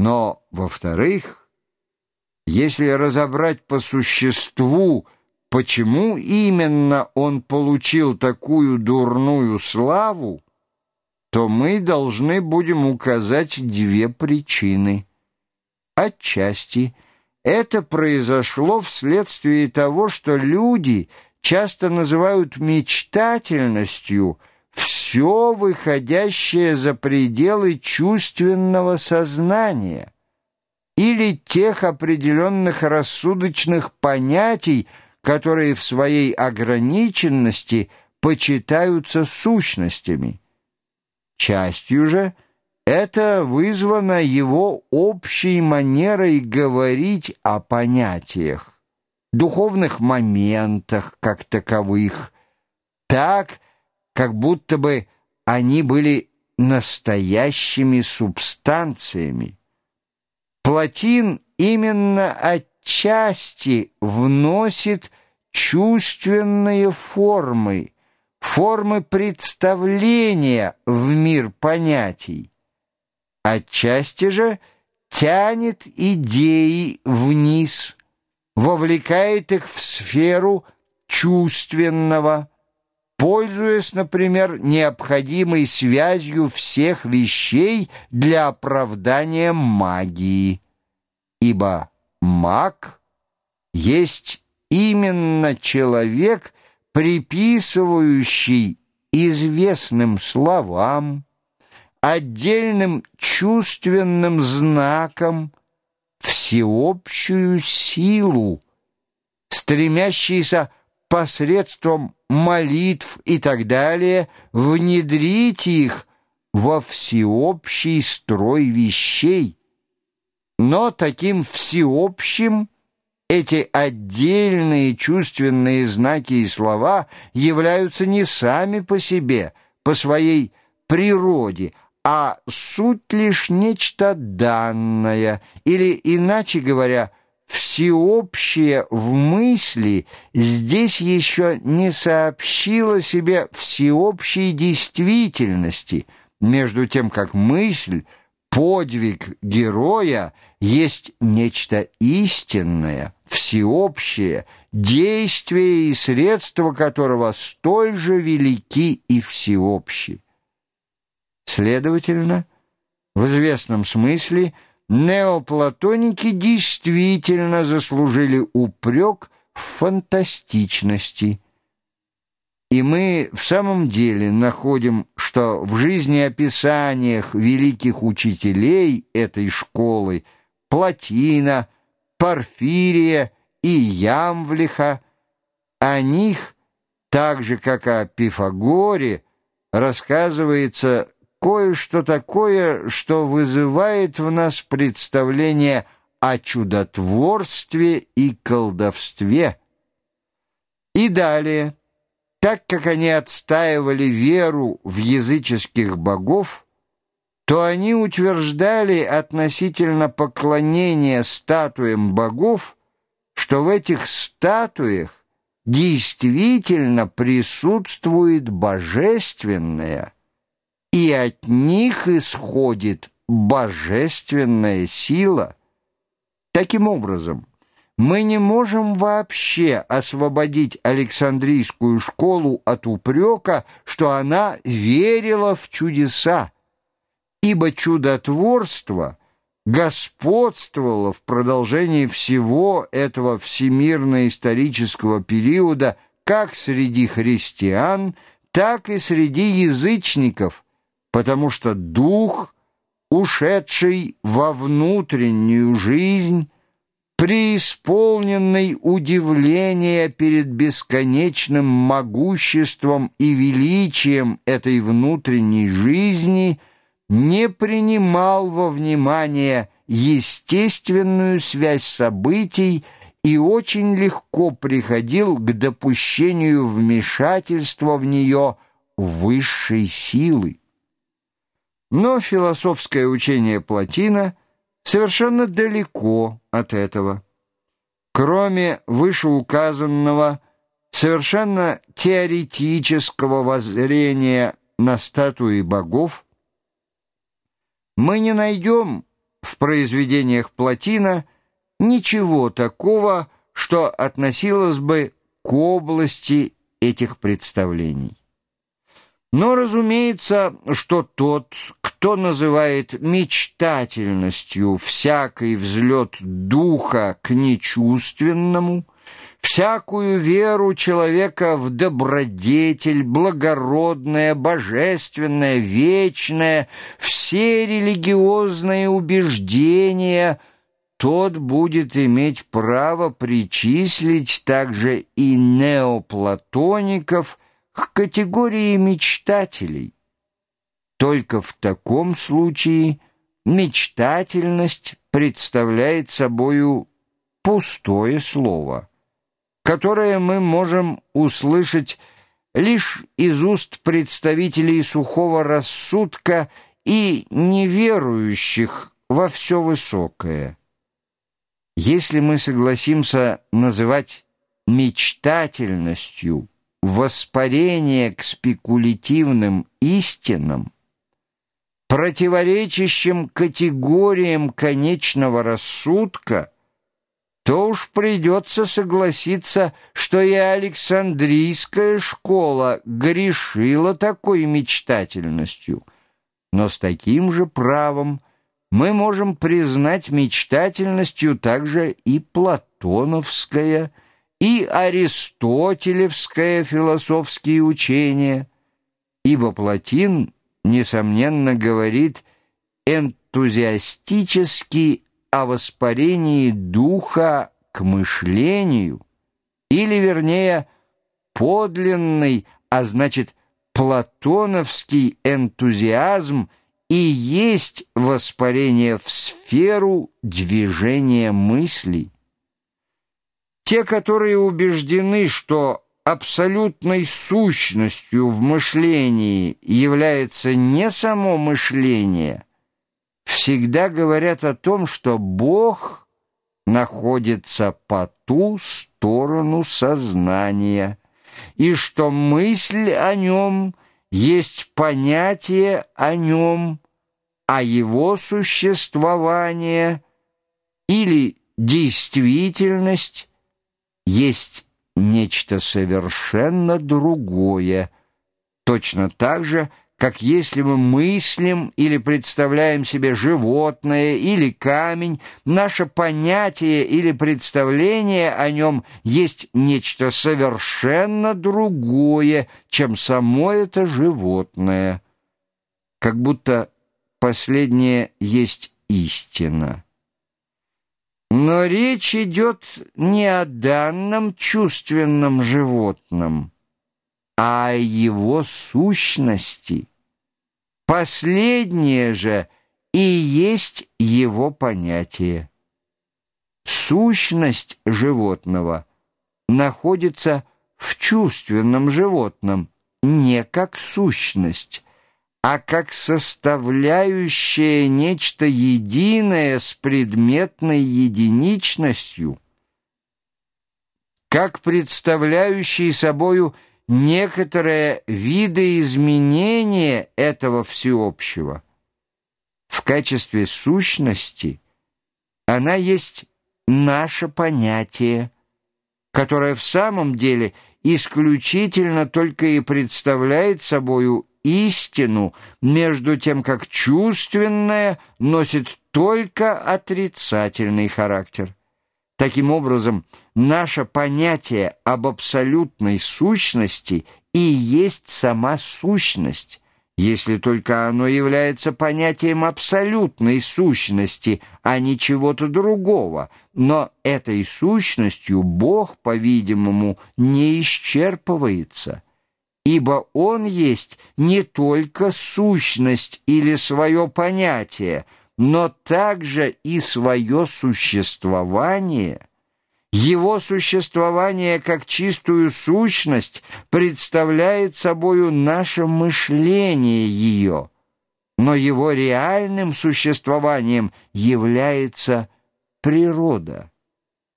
Но, во-вторых, если разобрать по существу, почему именно он получил такую дурную славу, то мы должны будем указать две причины. Отчасти это произошло вследствие того, что люди часто называют мечтательностью все выходящее за пределы чувственного сознания или тех определенных рассудочных понятий, которые в своей ограниченности почитаются сущностями. Частью же это вызвано его общей манерой говорить о понятиях, духовных моментах как таковых, так, как будто бы они были настоящими субстанциями. Платин именно отчасти вносит чувственные формы, формы представления в мир понятий. Отчасти же тянет идеи вниз, вовлекает их в сферу чувственного, пользуясь, например, необходимой связью всех вещей для оправдания магии. Ибо маг есть именно человек, приписывающий известным словам, отдельным чувственным знаком всеобщую силу, стремящийся посредством молитв и так далее внедрить их во всеобщий строй вещей. Но таким всеобщим эти отдельные чувственные знаки и слова являются не сами по себе, по своей природе, а суть лишь нечто данное, или, иначе говоря, всеобщее в мысли здесь еще не сообщило себе всеобщей действительности, между тем как мысль, подвиг героя есть нечто истинное, всеобщее, действие и средства которого столь же велики и всеобщи. Следовательно, в известном смысле неоплатоники действительно заслужили упрек в фантастичности. И мы в самом деле находим, что в жизнеописаниях великих учителей этой школы Платина, Порфирия и Ямвлиха о них, так же как о Пифагоре, рассказывается кое-что такое, что вызывает в нас представление о чудотворстве и колдовстве. И далее, так как они отстаивали веру в языческих богов, то они утверждали относительно поклонения статуям богов, что в этих статуях действительно присутствует божественное – и от них исходит божественная сила. Таким образом, мы не можем вообще освободить Александрийскую школу от упрека, что она верила в чудеса, ибо чудотворство господствовало в продолжении всего этого всемирно-исторического периода как среди христиан, так и среди язычников – потому что дух, ушедший во внутреннюю жизнь, преисполненный удивления перед бесконечным могуществом и величием этой внутренней жизни, не принимал во внимание естественную связь событий и очень легко приходил к допущению вмешательства в нее высшей силы. Но философское учение Платина совершенно далеко от этого. Кроме вышеуказанного совершенно теоретического воззрения на статуи богов, мы не найдем в произведениях Платина ничего такого, что относилось бы к области этих представлений. Но разумеется, что тот, кто называет мечтательностью всякий взлет духа к нечувственному, всякую веру человека в добродетель, благородное, божественное, вечное, все религиозные убеждения, тот будет иметь право причислить также и неоплатоников к категории мечтателей. Только в таком случае мечтательность представляет собою пустое слово, которое мы можем услышать лишь из уст представителей сухого рассудка и неверующих во все высокое. Если мы согласимся называть мечтательностью воспарение к спекулятивным истинам, противоречащим категориям конечного рассудка, то уж придется согласиться, что и Александрийская школа грешила такой мечтательностью. Но с таким же правом мы можем признать мечтательностью также и платоновская и аристотелевское философские учения, ибо Платин, несомненно, говорит энтузиастически о воспарении духа к мышлению, или, вернее, подлинный, а значит, платоновский энтузиазм и есть воспарение в сферу движения мыслей. Те, которые убеждены, что абсолютной сущностью в мышлении является не само мышление, всегда говорят о том, что Бог находится по ту сторону сознания, и что мысль о нем есть понятие о нем, а его существование или действительность есть нечто совершенно другое, точно так же, как если мы мыслим или представляем себе животное или камень, наше понятие или представление о нем есть нечто совершенно другое, чем само это животное. Как будто последнее есть истина. Но речь идет не о данном чувственном животном, а о его сущности. Последнее же и есть его понятие. Сущность животного находится в чувственном животном, не как сущность, а как составляющее нечто единое с предметной единичностью, как представляющий собою некоторое видоизменение этого всеобщего. В качестве сущности она есть наше понятие, которое в самом деле исключительно только и представляет собою истину, между тем как чувственное носит только отрицательный характер. Таким образом, наше понятие об абсолютной сущности и есть сама сущность, если только оно является понятием абсолютной сущности, а не чего-то другого. Но этой сущностью Бог, по-видимому, не исчерпывается – ибо Он есть не только сущность или свое понятие, но также и свое существование. Его существование как чистую сущность представляет собою наше мышление ее, но его реальным существованием является природа.